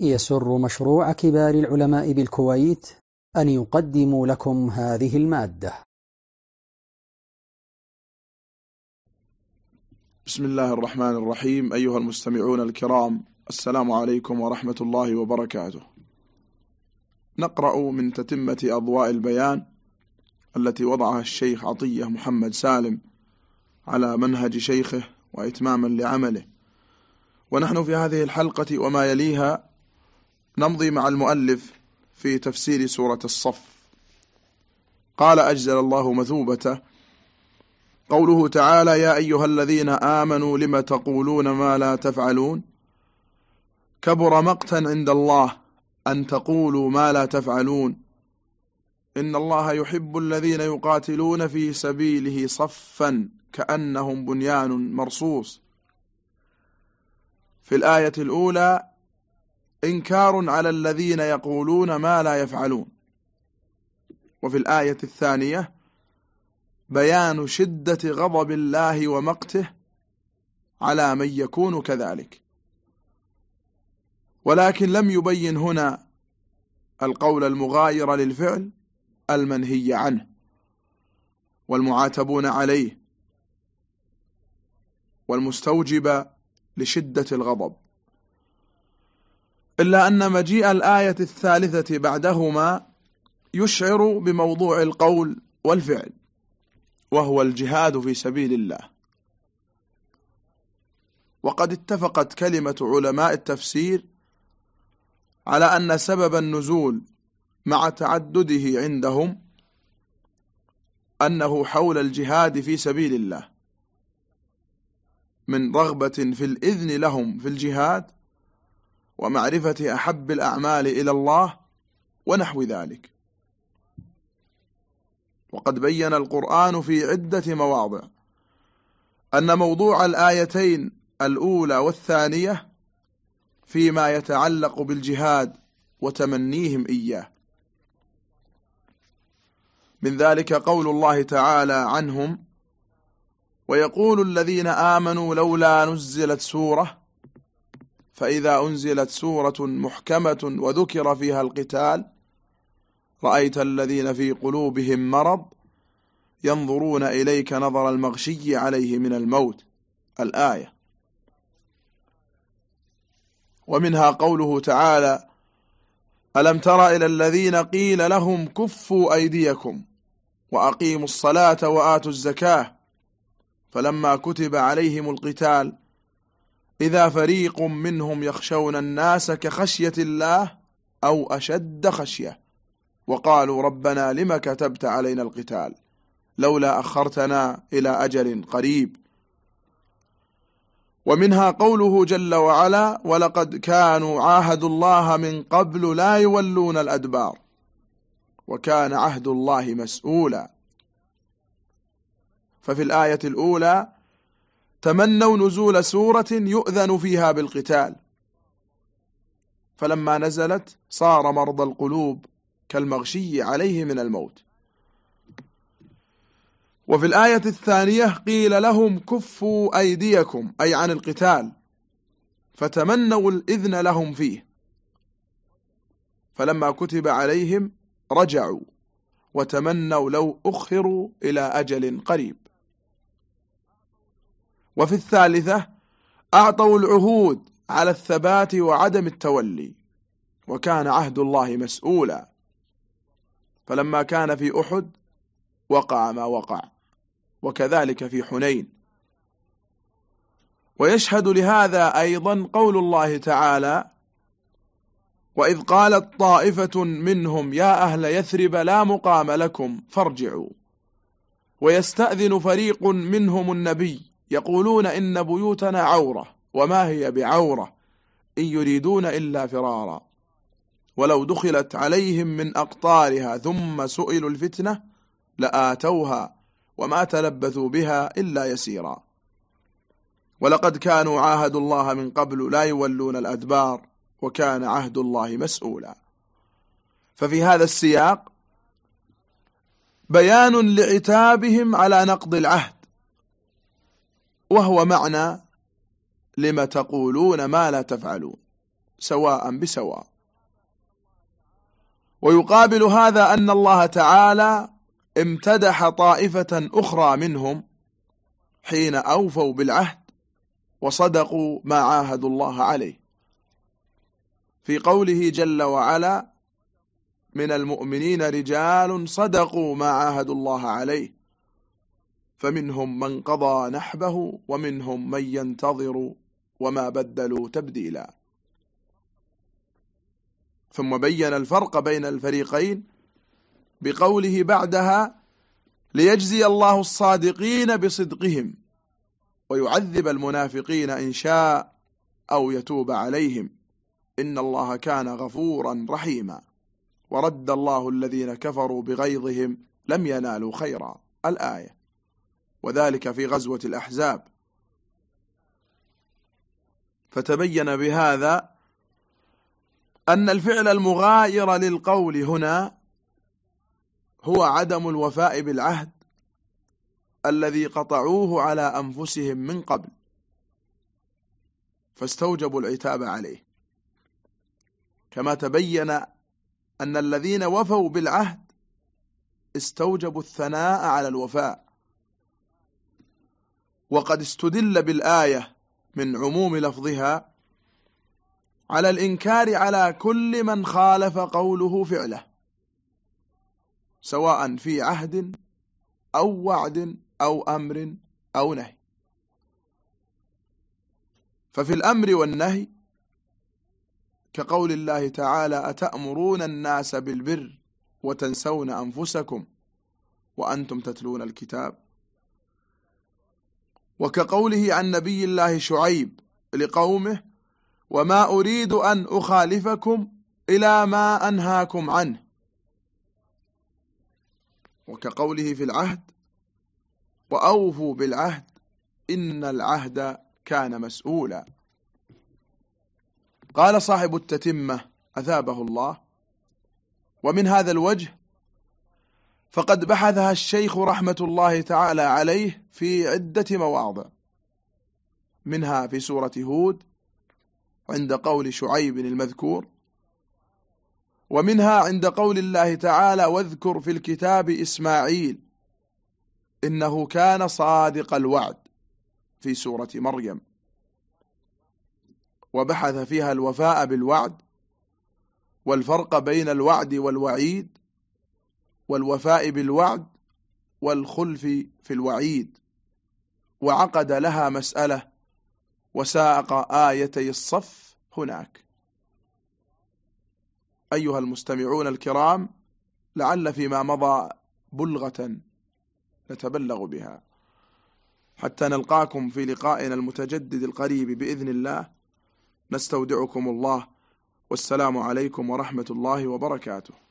يسر مشروع كبار العلماء بالكويت أن يقدم لكم هذه المادة. بسم الله الرحمن الرحيم. أيها المستمعون الكرام السلام عليكم ورحمة الله وبركاته. نقرأ من تتمة أضواء البيان التي وضعها الشيخ عطية محمد سالم على منهج شيخه وإتماما لعمله. ونحن في هذه الحلقة وما يليها نمضي مع المؤلف في تفسير سورة الصف. قال أجزل الله مثوبته. قوله تعالى يا أيها الذين آمنوا لم تقولون ما لا تفعلون؟ كبر مقتا عند الله أن تقولوا ما لا تفعلون. إن الله يحب الذين يقاتلون في سبيله صفا كأنهم بنيان مرصوص. في الآية الأولى إنكار على الذين يقولون ما لا يفعلون. وفي الآية الثانية بيان شدة غضب الله ومقته على من يكون كذلك. ولكن لم يبين هنا القول المغاير للفعل المنهي عنه. والمعاتبون عليه. والمستوجب لشدة الغضب. إلا أن مجيء الآية الثالثة بعدهما يشعر بموضوع القول والفعل وهو الجهاد في سبيل الله. وقد اتفقت كلمة علماء التفسير على أن سبب النزول مع تعدده عندهم أنه حول الجهاد في سبيل الله من رغبة في الإذن لهم في الجهاد ومعرفة أحب الأعمال إلى الله ونحو ذلك. وقد بين القرآن في عدة مواضع. أن موضوع الآيتين الأولى والثانية فيما يتعلق بالجهاد وتمنيهم إياه. من ذلك قول الله تعالى عنهم ويقول الذين آمنوا لولا نزلت سورة فإذا أنزلت سورة محكمة وذكر فيها القتال رأيت الذين في قلوبهم مرض ينظرون إليك نظر المغشي عليه من الموت. الآية. ومنها قوله تعالى ألم تر إلى الذين قيل لهم كفوا أيديكم وأقيموا الصلاة وآتوا الزكاة فلما كتب عليهم القتال إذا فريق منهم يخشون الناس كخشية الله أو أشد خشية. وقالوا ربنا لم كتبت علينا القتال؟ لولا أخرتنا إلى أجل قريب. ومنها قوله جل وعلا ولقد كانوا عاهدوا الله من قبل لا يولون الأدبار. وكان عهد الله مسؤولا. ففي الآية الأولى تمنوا نزول سورة يؤذن فيها بالقتال. فلما نزلت صار مرضى القلوب كالمغشي عليه من الموت. وفي الآية الثانية قيل لهم كفوا أيديكم أي عن القتال. فتمنوا الإذن لهم فيه. فلما كتب عليهم رجعوا وتمنوا لو أخروا إلى أجل قريب. وفي الثالثة أعطوا العهود على الثبات وعدم التولي وكان عهد الله مسؤولا. فلما كان في أحد وقع ما وقع وكذلك في حنين. ويشهد لهذا أيضا قول الله تعالى وإذ قالت طائفة منهم يا أهل يثرب لا مقام لكم فارجعوا. ويستأذن فريق منهم النبي يقولون إن بيوتنا عورة وما هي بعورة؟ إن يريدون إلا فرارا. ولو دخلت عليهم من أقطارها ثم سئلوا الفتنة لآتوها وما تلبثوا بها إلا يسيرا. ولقد كانوا عاهدوا الله من قبل لا يولون الأدبار وكان عهد الله مسؤولا. ففي هذا السياق بيان لعتابهم على نقض العهد. وهو معنى لم تقولون ما لا تفعلون سواء بسواء. ويقابل هذا أن الله تعالى امتدح طائفة أخرى منهم حين أوفوا بالعهد وصدقوا ما عاهدوا الله عليه. في قوله جل وعلا من المؤمنين رجال صدقوا ما عاهدوا الله عليه فمنهم من قضى نحبه ومنهم من ينتظر وما بدلوا تبديلا. ثم بين الفرق بين الفريقين بقوله بعدها ليجزي الله الصادقين بصدقهم ويعذب المنافقين إن شاء أو يتوب عليهم. إن الله كان غفورا رحيما. ورد الله الذين كفروا بغيظهم لم ينالوا خيرا. الآية. وذلك في غزوة الأحزاب. فتبين بهذا أن الفعل المغاير للقول هنا هو عدم الوفاء بالعهد الذي قطعوه على أنفسهم من قبل فاستوجبوا العتاب عليه. كما تبين أن الذين وفوا بالعهد استوجبوا الثناء على الوفاء. وقد استدل بالآية من عموم لفظها على الإنكار على كل من خالف قوله فعله سواء في عهد أو وعد أو أمر أو نهي. ففي الأمر والنهي كقول الله تعالى أتأمرون الناس بالبر وتنسون أنفسكم وأنتم تتلون الكتاب؟ وكقوله عن نبي الله شعيب لقومه وما أريد أن أخالفكم إلى ما أنهاكم عنه. وكقوله في العهد وأوفوا بالعهد إن العهد كان مسؤولا. قال صاحب التتمة أثابه الله ومن هذا الوجه فقد بحثها الشيخ رحمة الله تعالى عليه في عدة مواضع منها في سورة هود عند قول شعيب المذكور ومنها عند قول الله تعالى واذكر في الكتاب إسماعيل إنه كان صادق الوعد في سورة مريم. وبحث فيها الوفاء بالوعد والفرق بين الوعد والوعيد والوفاء بالوعد والخلف في الوعيد وعقد لها مسألة وساق آيتي الصف هناك. أيها المستمعون الكرام لعل فيما مضى بلغة نتبلغ بها. حتى نلقاكم في لقائنا المتجدد القريب بإذن الله. نستودعكم الله. والسلام عليكم ورحمة الله وبركاته.